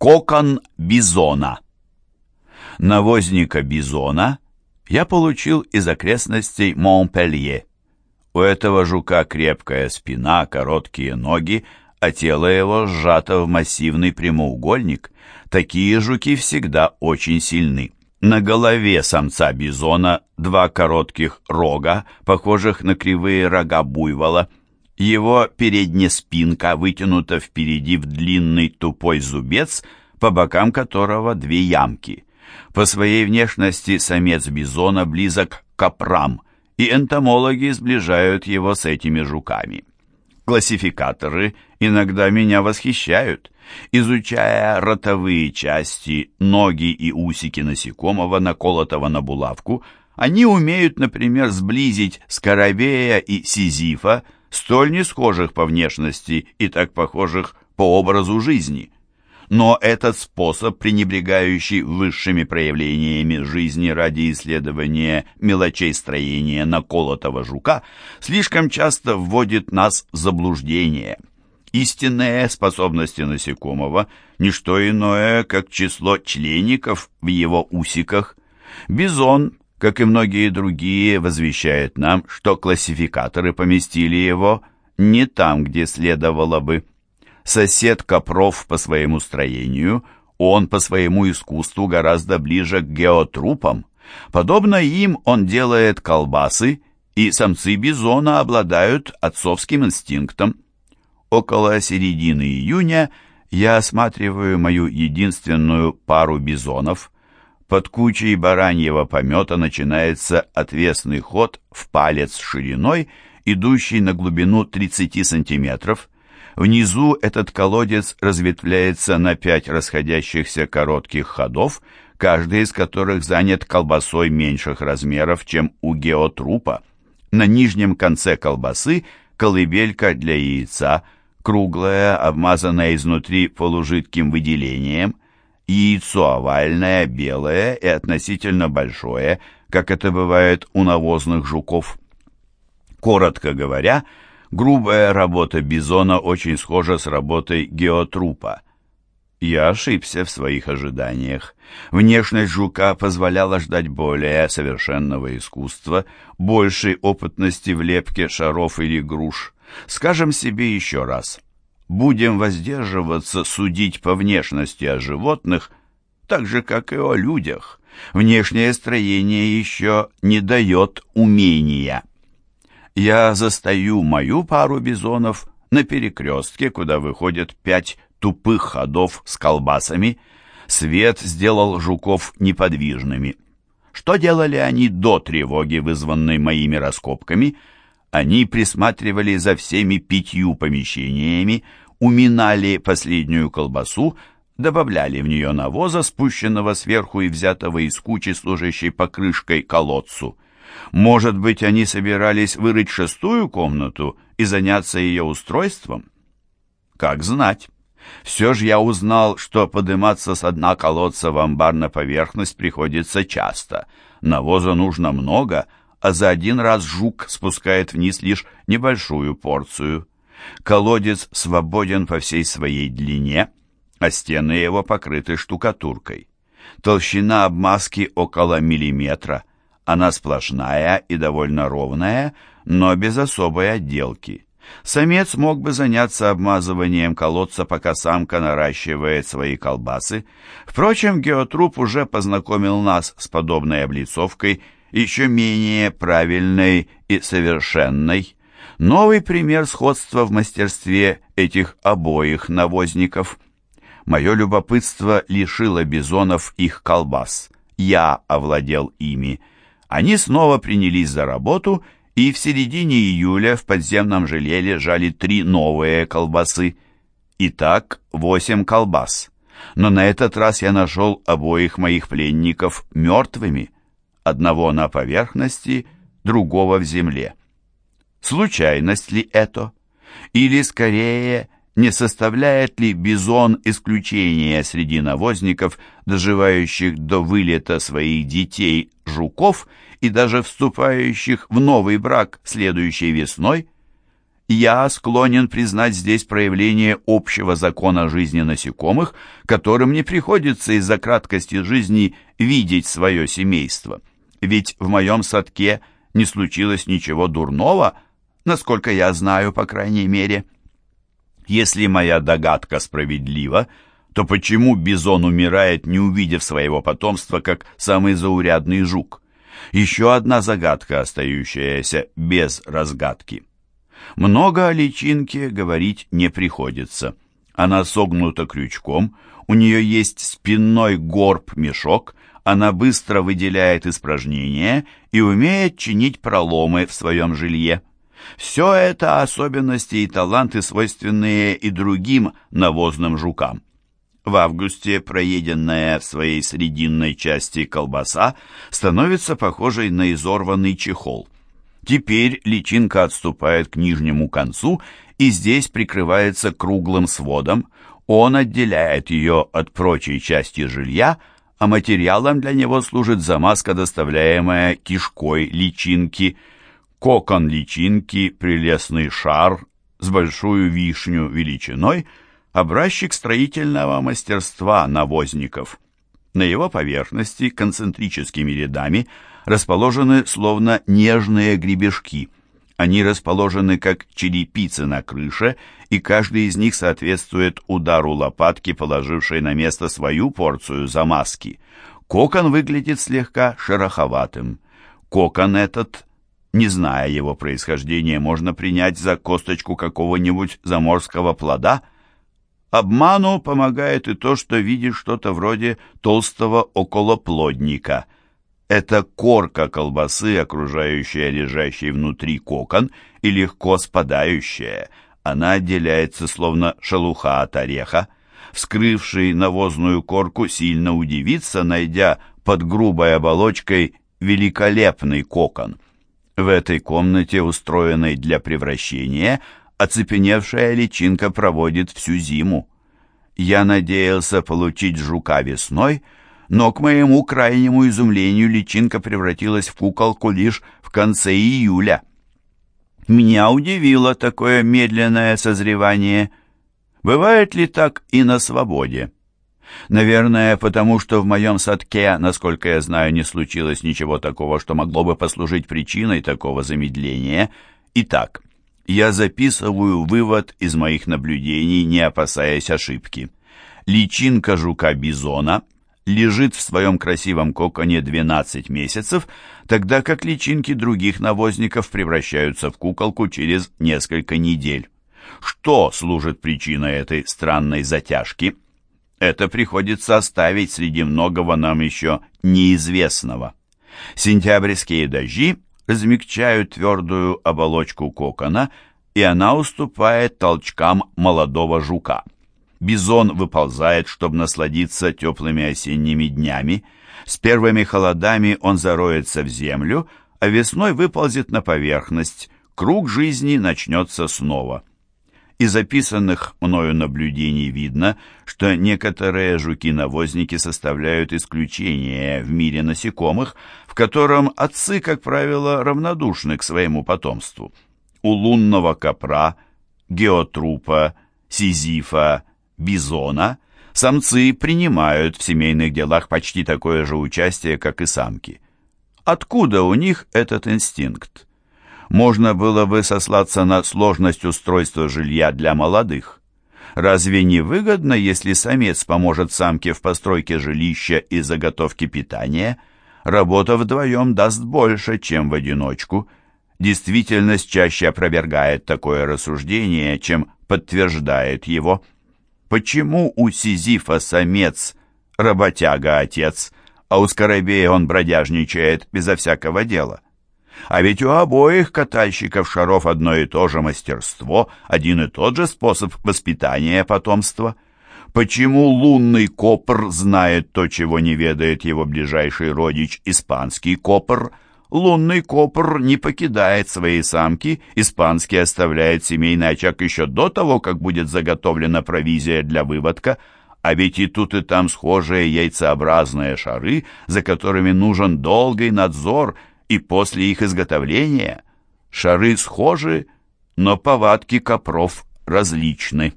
Кокон бизона. Навозника бизона я получил из окрестностей Монпелье. У этого жука крепкая спина, короткие ноги, а тело его сжато в массивный прямоугольник. Такие жуки всегда очень сильны. На голове самца бизона два коротких рога, похожих на кривые рога буйвола. Его передняя спинка вытянута впереди в длинный тупой зубец, по бокам которого две ямки. По своей внешности самец бизона близок к капрам, и энтомологи сближают его с этими жуками. Классификаторы иногда меня восхищают. Изучая ротовые части, ноги и усики насекомого, наколотого на булавку, они умеют, например, сблизить скоробея и сизифа, столь не схожих по внешности и так похожих по образу жизни. Но этот способ, пренебрегающий высшими проявлениями жизни ради исследования мелочей строения наколотого жука, слишком часто вводит нас в заблуждение. Истинные способности насекомого – не что иное, как число члеников в его усиках. Бизон, как и многие другие, возвещает нам, что классификаторы поместили его не там, где следовало бы сосед Копров по своему строению, он по своему искусству гораздо ближе к геотрупам. Подобно им он делает колбасы, и самцы бизона обладают отцовским инстинктом. Около середины июня я осматриваю мою единственную пару бизонов. Под кучей бараньего помета начинается отвесный ход в палец шириной, идущий на глубину 30 сантиметров. Внизу этот колодец разветвляется на пять расходящихся коротких ходов, каждый из которых занят колбасой меньших размеров, чем у геотрупа. На нижнем конце колбасы колыбелька для яйца, круглая, обмазанная изнутри полужидким выделением, яйцо овальное, белое и относительно большое, как это бывает у навозных жуков. Коротко говоря, Грубая работа бизона очень схожа с работой геотрупа. Я ошибся в своих ожиданиях. Внешность жука позволяла ждать более совершенного искусства, большей опытности в лепке шаров или груш. Скажем себе еще раз. Будем воздерживаться судить по внешности о животных, так же, как и о людях. Внешнее строение еще не дает умения я застаю мою пару бизонов на перекрестке, куда выходят пять тупых ходов с колбасами. Свет сделал жуков неподвижными. Что делали они до тревоги, вызванной моими раскопками? Они присматривали за всеми пятью помещениями, уминали последнюю колбасу, добавляли в нее навоза, спущенного сверху и взятого из кучи, служащей покрышкой колодцу. Может быть, они собирались вырыть шестую комнату и заняться ее устройством? Как знать. Все же я узнал, что подниматься с дна колодца в амбар на поверхность приходится часто. Навоза нужно много, а за один раз жук спускает вниз лишь небольшую порцию. Колодец свободен по всей своей длине, а стены его покрыты штукатуркой. Толщина обмазки около миллиметра. Она сплошная и довольно ровная, но без особой отделки. Самец мог бы заняться обмазыванием колодца, пока самка наращивает свои колбасы. Впрочем, геотруп уже познакомил нас с подобной облицовкой, еще менее правильной и совершенной. Новый пример сходства в мастерстве этих обоих навозников. Мое любопытство лишило бизонов их колбас. Я овладел ими. Они снова принялись за работу, и в середине июля в подземном желе лежали три новые колбасы. Итак, восемь колбас. Но на этот раз я нашел обоих моих пленников мертвыми. Одного на поверхности, другого в земле. Случайность ли это? Или, скорее, не составляет ли бизон исключения среди навозников, доживающих до вылета своих детей жуков и даже вступающих в новый брак следующей весной? Я склонен признать здесь проявление общего закона жизни насекомых, которым не приходится из-за краткости жизни видеть свое семейство. Ведь в моем садке не случилось ничего дурного, насколько я знаю, по крайней мере. Если моя догадка справедлива, то почему бизон умирает, не увидев своего потомства, как самый заурядный жук? Еще одна загадка, остающаяся без разгадки. Много о личинке говорить не приходится. Она согнута крючком, у нее есть спинной горб-мешок, она быстро выделяет испражнения и умеет чинить проломы в своем жилье. Все это особенности и таланты, свойственные и другим навозным жукам. В августе проеденная в своей срединной части колбаса становится похожей на изорванный чехол. Теперь личинка отступает к нижнему концу и здесь прикрывается круглым сводом. Он отделяет ее от прочей части жилья, а материалом для него служит замазка, доставляемая кишкой личинки, кокон личинки, прелестный шар с большую вишню величиной, образчик строительного мастерства навозников. На его поверхности концентрическими рядами – расположены словно нежные гребешки. Они расположены как черепицы на крыше, и каждый из них соответствует удару лопатки, положившей на место свою порцию замазки. Кокон выглядит слегка шероховатым. Кокон этот, не зная его происхождения, можно принять за косточку какого-нибудь заморского плода. Обману помогает и то, что видишь что-то вроде толстого околоплодника – это корка колбасы, окружающая лежащий внутри кокон, и легко спадающая. Она отделяется, словно шелуха от ореха. Вскрывший навозную корку сильно удивится, найдя под грубой оболочкой великолепный кокон. В этой комнате, устроенной для превращения, оцепеневшая личинка проводит всю зиму. Я надеялся получить жука весной, но, к моему крайнему изумлению, личинка превратилась в куколку лишь в конце июля. Меня удивило такое медленное созревание. Бывает ли так и на свободе? Наверное, потому что в моем садке, насколько я знаю, не случилось ничего такого, что могло бы послужить причиной такого замедления. Итак, я записываю вывод из моих наблюдений, не опасаясь ошибки. Личинка жука-бизона — лежит в своем красивом коконе 12 месяцев, тогда как личинки других навозников превращаются в куколку через несколько недель. Что служит причиной этой странной затяжки? Это приходится оставить среди многого нам еще неизвестного. Сентябрьские дожди размягчают твердую оболочку кокона, и она уступает толчкам молодого жука. Бизон выползает, чтобы насладиться теплыми осенними днями. С первыми холодами он зароется в землю, а весной выползет на поверхность. Круг жизни начнется снова. Из записанных мною наблюдений видно, что некоторые жуки-навозники составляют исключение в мире насекомых, в котором отцы, как правило, равнодушны к своему потомству. У лунного копра, геотрупа, сизифа, бизона, самцы принимают в семейных делах почти такое же участие, как и самки. Откуда у них этот инстинкт? Можно было бы сослаться на сложность устройства жилья для молодых. Разве не выгодно, если самец поможет самке в постройке жилища и заготовке питания? Работа вдвоем даст больше, чем в одиночку. Действительность чаще опровергает такое рассуждение, чем подтверждает его. Почему у Сизифа самец – работяга-отец, а у Скоробея он бродяжничает безо всякого дела? А ведь у обоих катальщиков шаров одно и то же мастерство, один и тот же способ воспитания потомства. Почему лунный копр знает то, чего не ведает его ближайший родич, испанский копр – Лунный копр не покидает своей самки, испанский оставляет семейный очаг еще до того, как будет заготовлена провизия для выводка, а ведь и тут и там схожие яйцеобразные шары, за которыми нужен долгий надзор и после их изготовления. Шары схожи, но повадки копров различны.